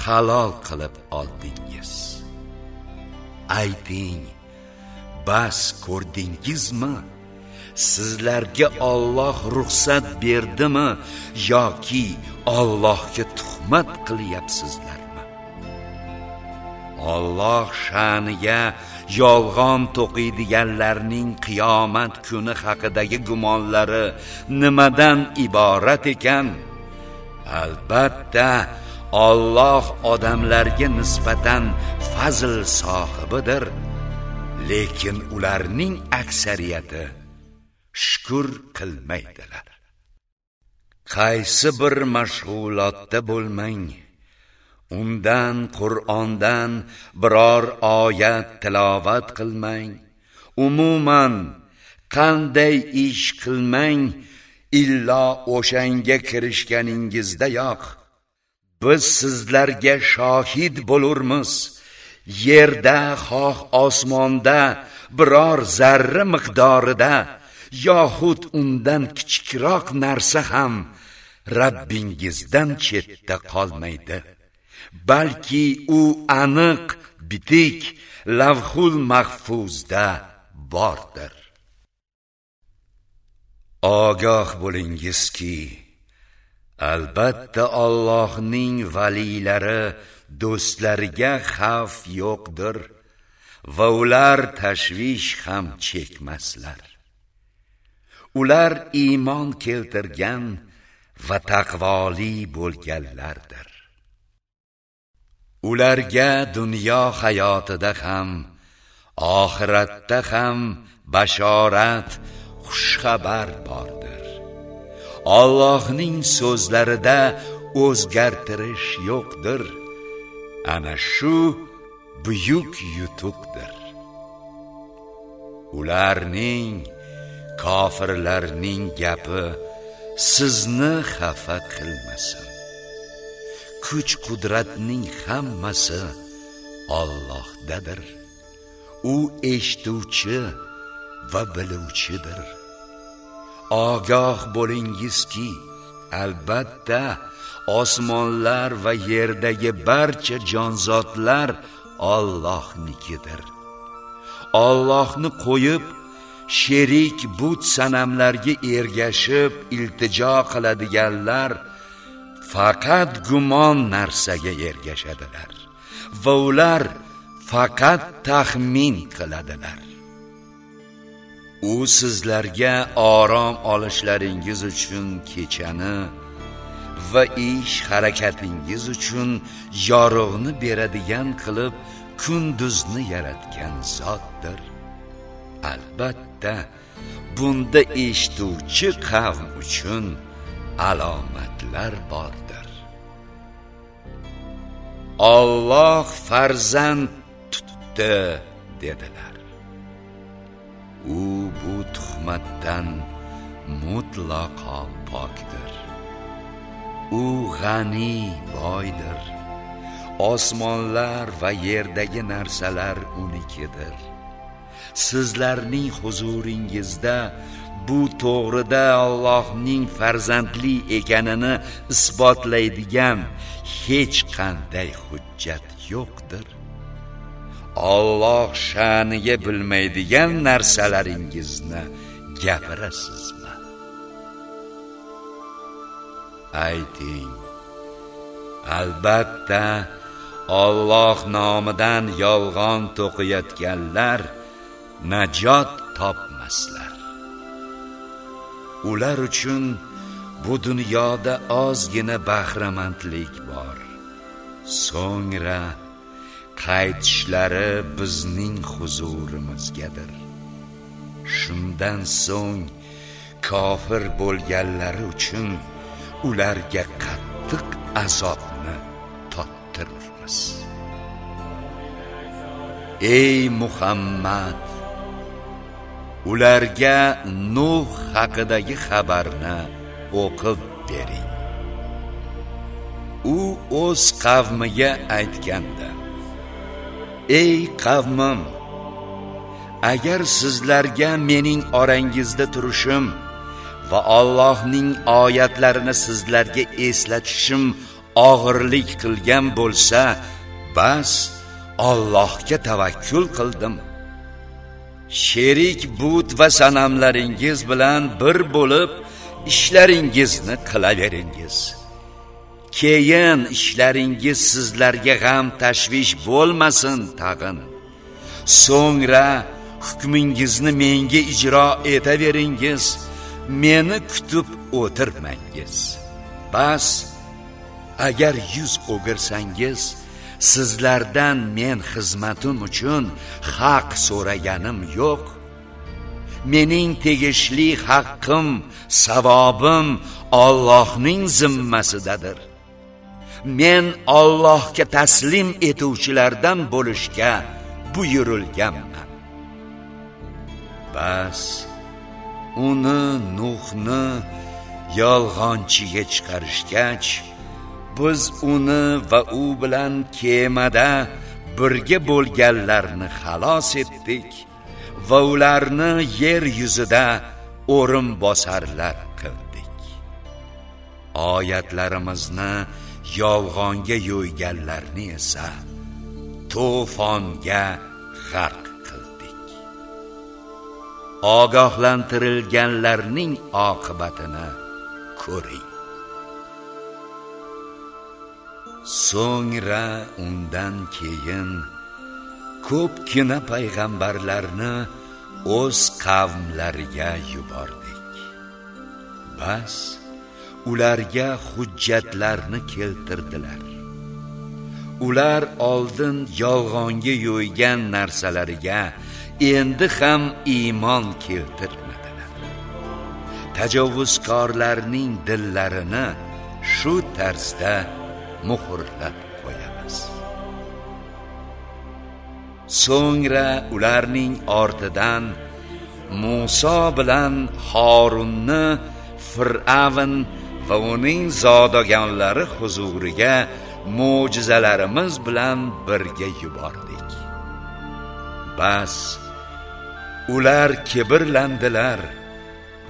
halol qilib oldingiz. Ayting bas ko'rdingizmi? Sizlarga Alloh ruxsat berdimi yoki Allohga tuhmat qilyapsizlarmi? Alloh sha'niga yolg'on to'qiydiganlarning qiyomat kuni haqidagi gumonlari nimadan iborat ekan? Albatta Alloh odamlarga nisbatan fazl sohibidir lekin ularning aksariyati shukr qilmaydilar. Qaysi bir mashg'ulotda bo'lmang undan qur'ondan biror oyat tilovat qilmang. Umuman qanday ish qilmang illo o'shanga kirishganingizdayoq biz sizlarga shohid bo'lurmiz. Yerda xoh osmonda biror zarra miqdorida yoxud undan kichikroq narsa ham Rabbingizdan chetda qolmaydi. Balki u aniq bitik lavhul mahfuzda bordir. Ogoh bo'lingizki albatta Allohning valilari do'stlariga xavf yo'qdir va ular tashvish ham chekmaslar. Ular iymon keltirgan va taqvoli bo'lganlardir. Ularga dunyo hayotida ham oxiratda ham bashorat xushxabar bordir. Allohning so'zlarida o'zgartirish yo'qdir. Ana shu buyuk yutuqdir. Ularning kofirlarning gapi sizni xafa qilmasin. Kuch qudratning hammasi Allohdadir. U eshituvchi va biluvchidir. Ogoh bo'lingizki albatta osmonlar va yerdagi barcha jonzotlar Allohnikidir. Allohni qo'yib sherik but sanamlarga ergashib iltijo qiladiganlar faqat gumon narsaga ergashadilar va ular faqat taxmin qiladilar. U sizlarga orom olishlaringiz uchun kechani va ish harakatingiz uchun yorug'ni beradigan qilib kunduzni yaratgan zotdir. Albatta. Bunda eshituvchi qavm uchun alomatlar bordir. Alloh farzand tutdi dedilar. U bu tuhmatdan mutlaqo pokdir. U g'ani boydir. Osmonlar va yerdagi narsalar unikidir. Sizlarning huzuringizda bu to'g'rida Allohning farzandli ekanini isbotlaydigan hech qanday hujjat yo'qdir. Alloh sha'niga bilmaydigan narsalaringizni gapirasizmi? Ayting. Albatta Alloh nomidan yolg'on to'qiyotganlar najot topmaslar. Ular uchun bu dunyoda ozgina bahramandlik bor. So'ngra qaytishlari bizning huzurimizgadir. Shundan so'ng kofir bo'lganlari uchun ularga qattiq azobni tottiramiz ey muhammad! Ularga nuh haqidagi xabarni o'qib bering. U o'z qavmiga aytganda ey qavmim agar sizlarga mening orangizda turishim va Allohning oyatlarini sizlarga eslatishim og'irlik qilgan bo'lsa bas Allohga tavakkul qildim. Sherik but va sanamlaringiz bilan bir bo'lib ishlaringizni qilaveringiz. Keyin ishlaringiz sizlarga g'am tashvish bo'lmasin tag'in. So'ngra hukmingizni menga ijro etaveringiz meni kutib o'tirmangiz. Bas agar yuz o'girsangiz sizlardan men xizmatim uchun haq so'raganim yo'q. Mening tegishli haqqim savobim Allohning zimmasidadir. Men Allohga taslim etuvchilardan bo'lishga buyurilganman. Bas uni nuhni yolg'onchiga chiqarishgach biz uni va u bilan kemada birga bo'lganlarni xalos etdik va ularni yer yuzida o'rim bosarlar qildik. Oyatlarimizni yolg'onga yo'yganlarni esa to'fonga g'arq qildik. Ogohlantirilganlarning oqibatini ko'ring. So'ngra undan keyin ko'pgina payg'ambarlarni o'z qavmlariga yubordik. Bas ularga hujjatlarni keltirdilar. Ular oldin yolg'onga yo'ygan narsalariga endi ham iymon keltirmadilar. Tajovuzkorlarning dillarini shu tarzda muhrlab qo'yamiz? So'ngra ularning ortidan Musa bilan Horunni Fir'avn va uning zodagonlari huzuriga mo'jizalarimiz bilan birga yubordik. Bas ular kibrlandilar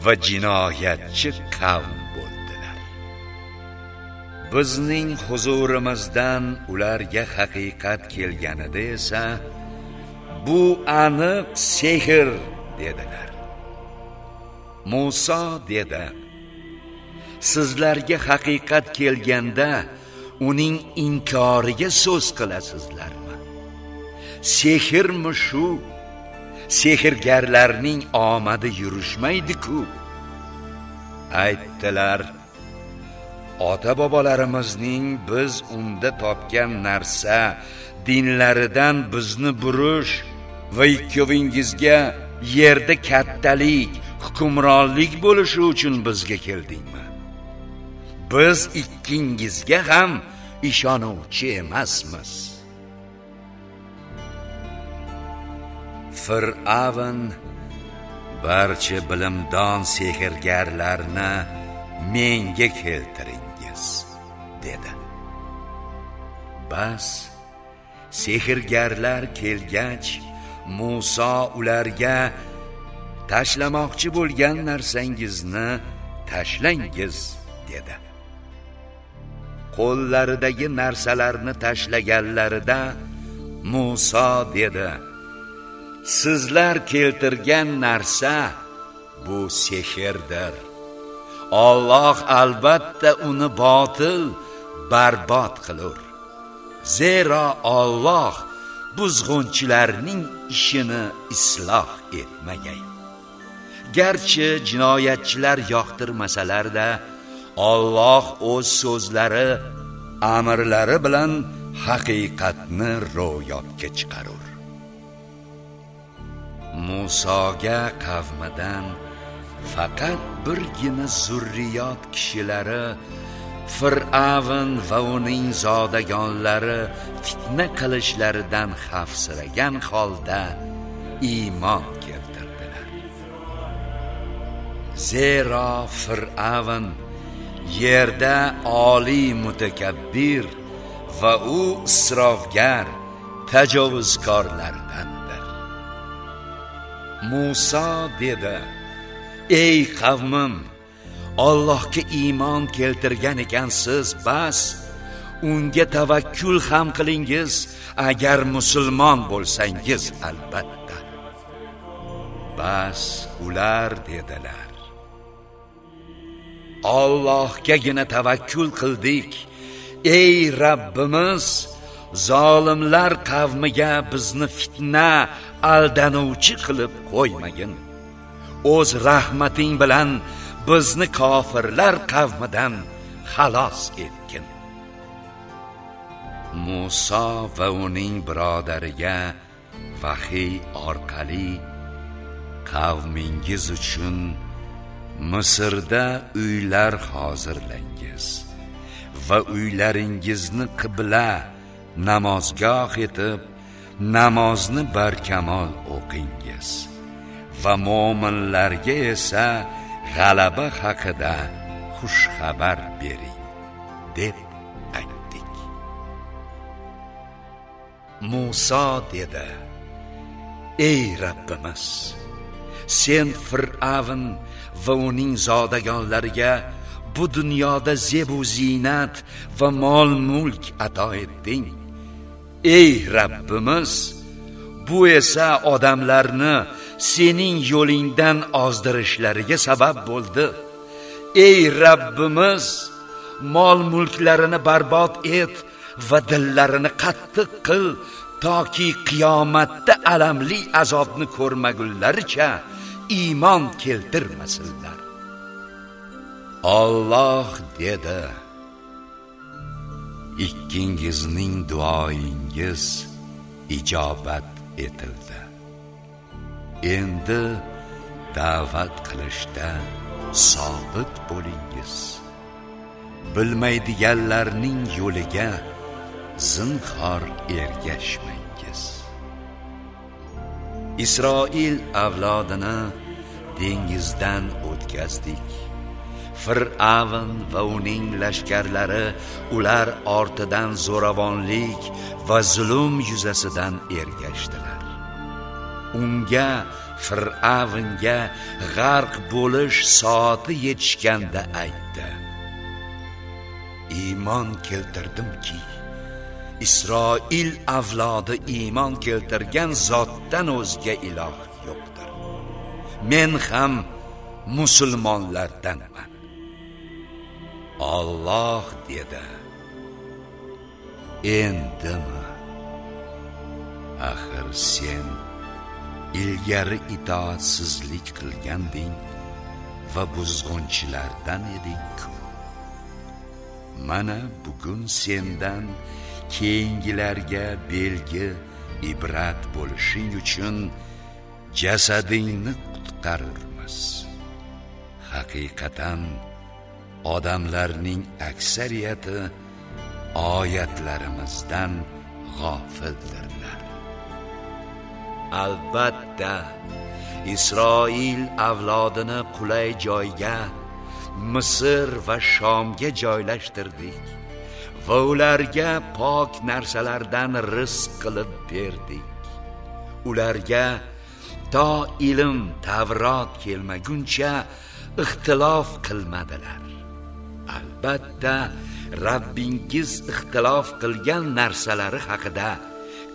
va jinoyatchi qavm bizning huzurimizdan ularga haqiqat kelganida esa bu aniq sehr dedilar. Musa dedi sizlarga haqiqat kelganda uning inkoriga so'z qilasizlarmi? Sehrmi shu? Sehrgarlarning omadi yurishmaydi-ku. Aytdilar ota bobolarimizning biz unda topgan narsa dinlaridan bizni burish va ikkovingizga yerda kattalik hukmronlik bo'lishi uchun bizga keldingmi? Biz ikkingizga ham ishonuvchi emasmiz. Fir'avn barcha bilimdon sehrgarlarni menga keltiring. Dedi. Bas sehrgarlar kelgach Musa ularga tashlamoqchi bo'lgan narsangizni tashlangiz dedi. Qo'llaridagi narsalarni tashlaganlarida Musa dedi sizlar keltirgan narsa bu sehrdir. Alloh albatta uni botil barbod qilur. Zero Alloh buzg'unchilarning ishini isloh etmagay. Garchi jinoyatchilar yoqtirmasalarda Alloh o'z so'zlari amrlari bilan haqiqatni ro'yobga chiqarur. Musoga qavmidan faqat birgina zurriyot kishilari Fir'avn va uning zodagonlari fitna qilishlaridan xavfsiragan holda iymon keltirdilar. Zero Fir'avn yerda oliy mutakabbir va u isrofgar tajovuzkorlardandir. Musa dedi: "Ey qavmim, Allohga iymon keltirgan ekansiz, bas unga tavakkul ham qilingiz agar musulmon bo'lsangiz albatta. Bas ular dedilar. Allohgagina tavakkul qildik. Ey Rabbimiz, zolimlar qavmiga bizni fitna, aldanuvchi qilib qo'ymagin. O'z rahmating bilan bizni kofirlar qavmidan xalos etgin. Musa va uning birodariga vahiy orqali qavmingiz uchun Misrda uylar hozirlangiz va uylaringizni qibla namozgoh etib namozni barkamol o'qingiz va mo'minlarga esa g'alaba haqida xush xabar bering deb aytdik. Musa dedi ey Rabbimiz sen fir'avn va uning zodagonlariga bu dunyoda zebu ziynat va mol mulk ato etding. Ey Rabbimiz bu esa odamlarni sening yo'lingdan ozdirishlariga sabab bo'ldi. Ey Rabbimiz mol mulklarini barbod et va dillarini qattiq qil toki qiyomatda alamli azobni ko'rmagunlaricha iymon keltirmasinlar. Alloh dedi ikkingizning duoyingiz ijobat etildi. Endi da'vat qilishda sobit bo'lingiz. Bilmaydiganlarning yo'liga zinhor ergashmangiz. Isroil avlodini dengizdan o'tkazdik. Fir'avn va uning lashkarlari ular ortidan zo'ravonlik va zulm yuzasidan ergashdilar. Unga fir'avnga g'arq bo'lish soati yetishganda aytdi. Iymon keltirdimki isroil avlodi iymon keltirgan zotdan o'zga iloh yo'qdir. Men ham musulmonlardanman. Alloh dedi endimi? Axir sen ilgari itoatsizlik qilganding va buzg'unchilardan eding-ku mana bugun sendan keyingilarga belgi ibrat bo'lishing uchun jasadingni qutqarurmiz. Haqiqatan odamlarning aksariyati oyatlarimizdan g'ofildirlar. Albatta isroil avlodini qulay joyga misr va shomga joylashtirdik va ularga pok narsalardan rizq qilib berdik. Ularga to ilm tavrot kelmaguncha ixtilof qilmadilar. Albatta Rabbingiz ixtilof qilgan narsalari haqida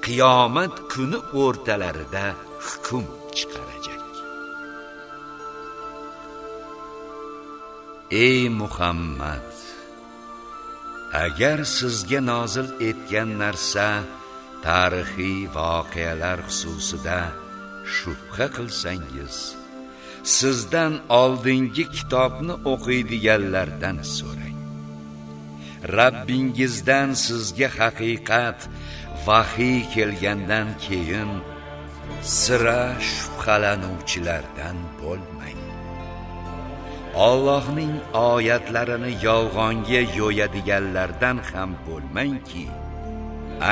qiyomat kuni o'rtalarida hukm chiqarajak. Ey muhammad agar sizga nozil etgan narsa tarixiy voqealar xususida shubha qilsangiz sizdan oldingi kitobni o'qiydiganlardan so'rang. Rabbingizdan sizga haqiqat vahiy kelgandan keyin sira shubhalanuvchilardan bo'lmang. Allohning oyatlarini yolg'onga yo'yadiganlardan ham bo'lmangki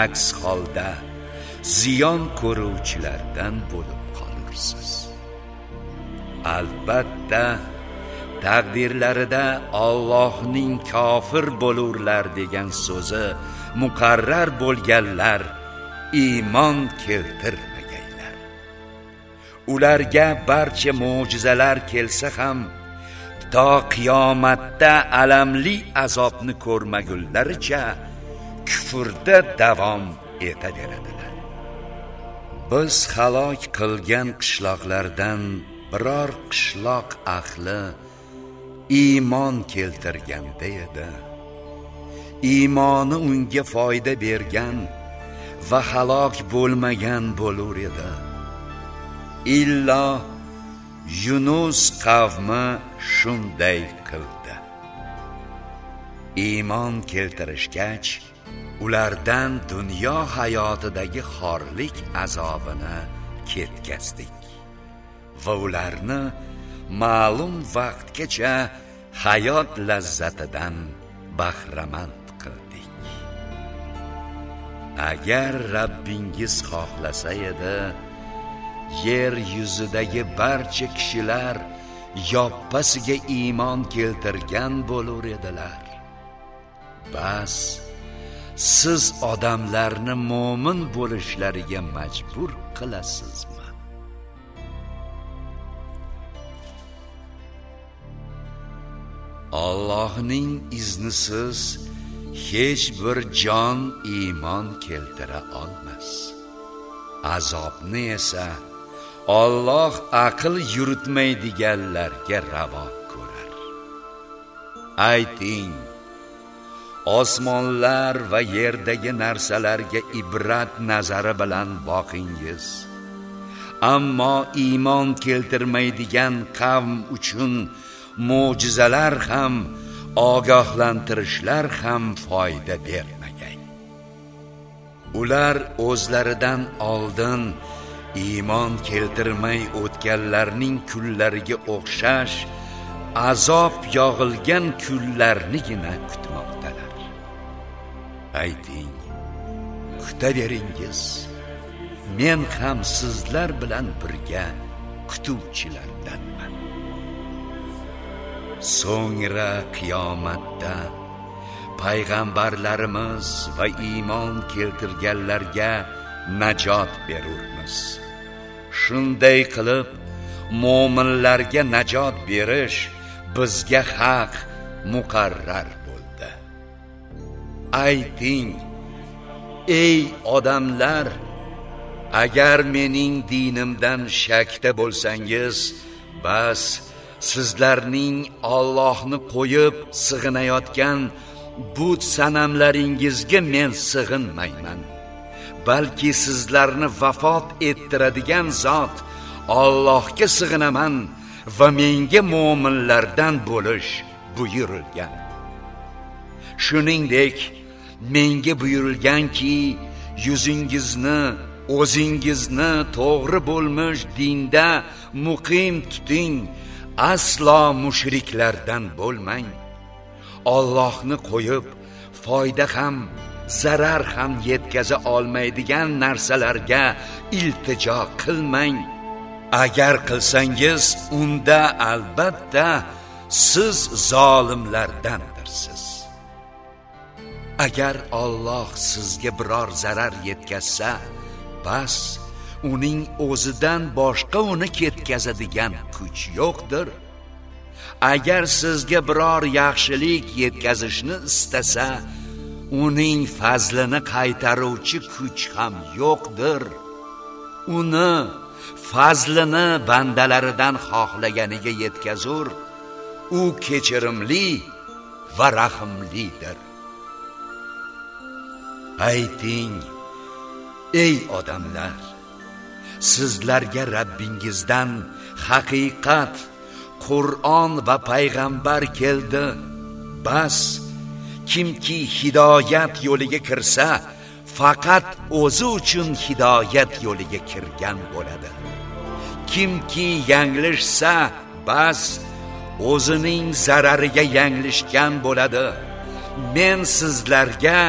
aks holda ziyon ko'ruvchilardan bo'lib qolursiz. Albatta taqdirlarida Allohning kofir bo'lurlar degan so'zi muqarrar bo'lganlar iymon keltirmaganlar ularga barcha mo'jizalar kelsa ham to qiyomatda alamli azobni ko'rmagunlaricha kufrda davom etaveradilar. Biz halok qilgan qishloqlardan biror qishloq ahli iymon keltirganda edi. Iymoni unga foyda bergan va halok bo'lmagan bo'lur edi. Illo yunus qavmi shunday qildi. Iymon keltirishgach ulardan dunyo hayotidagi xorlik azobini ketkazdik va ularni ma'lum vaqtgacha hayot lazzatidan bahramand agar Rabbingiz xohlasa edi yer yuzidagi barcha kishilar yoppasiga iymon keltirgan bo'lar edilar. Bas siz odamlarni mo'min bo'lishlariga majbur qilasizmi? Allohning iznisiz hech bir jon iymon keltira olmas. Azobni esa Alloh aql yuritmaydiganlarga ravo ko'rar. Ayting osmonlar va yerdagi narsalarga ibrat nazari bilan boqingiz. Ammo iymon keltirmaydigan qavm uchun mo'jizalar ham ogohlantirishlar ham foyda bermagan ular o'zlaridan oldin iymon keltirmay o'tganlarning kunlariga o'xshash azob yog'ilgan kunlarnigina kutmoqdalar. Ayting kutaveringiz men ham sizlar bilan birga kutuvchilardanman. So'ngra qiyomatda payg'ambarlarimiz va iymon keltirganlarga najot berurmiz. Shunday qilib mo'minlarga najot berish bizga haq muqarrar bo'ldi. Ayting ey odamlar agar mening dinimdan shakda bo'lsangiz bas sizlarning Allohni qo'yib sig'inayotgan but sanamlaringizga men sig'inmayman. Balki sizlarni vafot ettiradigan zot Allohga sig'inaman va menga mu'minlardan bo'lish buyurilgan. Shuningdek menga buyurilganki yuzingizni o'zingizni to'g'ri bo'lmish dinda muqim tuting aslo mushriklardan bo'lmang. Allohni qo'yib foyda ham zarar ham yetkaza olmaydigan narsalarga iltijo qilmang. Agar qilsangiz unda albatta siz zolimlardandirsiz. Agar Alloh sizga biror zarar yetkazsa bas uning o'zidan boshqa uni ketkazadigan kuch yo'qdir. Agar sizga biror yaxshilik yetkazishni istasa uning fazlini qaytaruvchi kuch ham yo'qdir. Uni fazlini bandalaridan xohlaganiga yetkazur u kechirimli va rahimlidir ayting ey odamlar! Sizlarga Rabbingizdan haqiqat Qur'on va payg'ambar keldi. Bas kimki hidoyat yo'liga kirsa faqat o'zi uchun hidoyat yo'liga kirgan bo'ladi. Kimki yanglishsa bas o'zining zarariga yanglishgan bo'ladi. Men sizlarga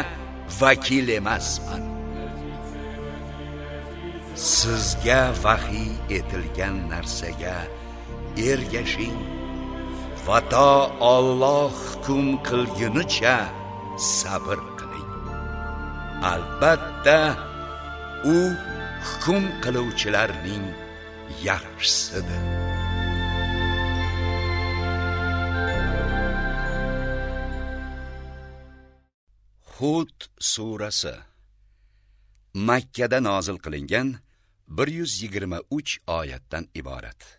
vakil emasman. Sizga vahiy etilgan narsaga ergashing. Va to Alloh hukm qilgunicha sabr qiling. Albatta u hukm qiluvchilarning yaxshisidir. Hud surasi. Makka da nozil qilingan 123 oyatdan iborat.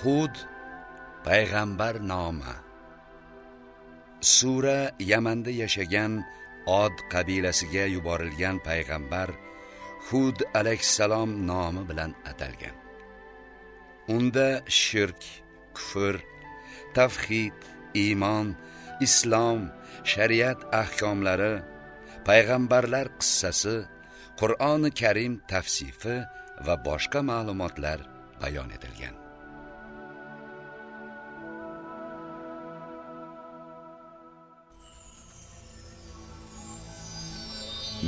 Hud payg'ambar nomi. Sura Yamanda yashagan Od qabilasiga yuborilgan payg'ambar Hud alayhissalom nomi bilan atalgan. Unda shirk, kufr, tavhid, iymon, islom, shariat ahkomlari, payg'ambarlar qissasi, Qur'oni Karim tafsifi va boshqa ma'lumotlar bayon etilgan.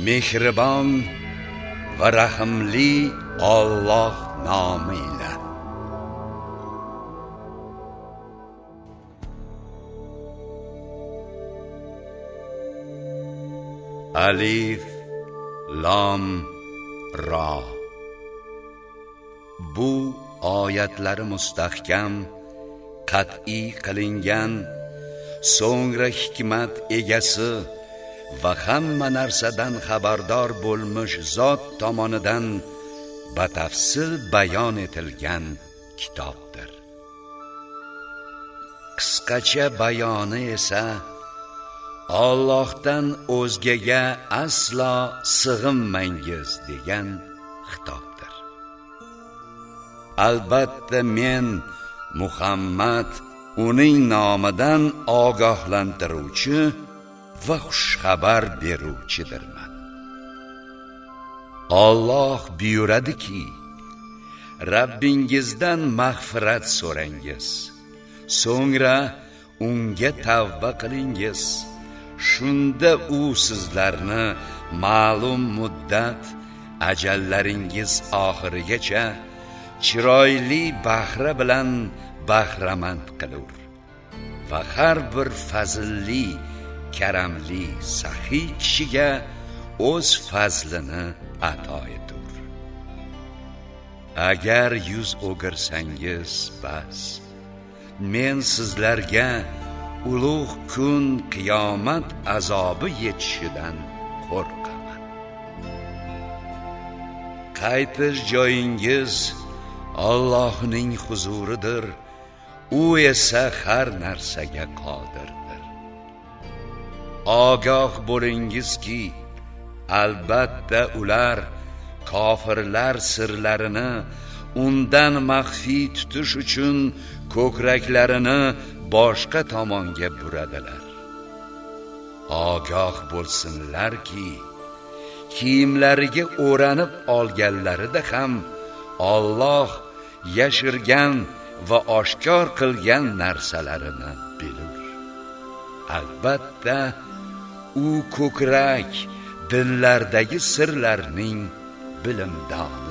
mehribon va rahimli Alloh nomi bilan alif lam ro bu oyatlari mustahkam qat'iy qilingan so'ngra hikmat egasi va hamma narsadan xabardor bo'lmish zot tomonidan batafsil bayon etilgan kitobdir. Qisqacha bayoni esa Allohdan o'zgaga aslo sig'inmangiz degan xitobdir. Albatta men Muhammad uning nomidan ogohlantiruvchi va xushxabar beruvchidirman. Alloh buyuradiki Rabbingizdan mag'firat so'rangiz so'ngra unga tavba qilingiz. Shunda u sizlarni ma'lum muddat ajallaringiz oxirigacha chiroyli bahra bilan bahramand qilur. Va har bir fazilli karamli saxiy kishiga o'z fazlini ato etur. Agar yuz o'girsangiz bas men sizlarga ulug' kun qiyomat azobi yetishidan qo'rqaman. Qaytish joyingiz Allohning huzuridir. U esa har narsaga qodirdir. Ogoh bo'lingizki albatta ular kofirlar sirlarini undan maxfiy tutish uchun ko'kraklarini boshqa tomonga buradilar. Ogoh bo'lsinlarki kiyimlariga o'ranib olganlarida ham Alloh yashirgan va oshkor qilgan narsalarini bilur. Albatta u ko'krak dillardagi sirlarning bilimdoni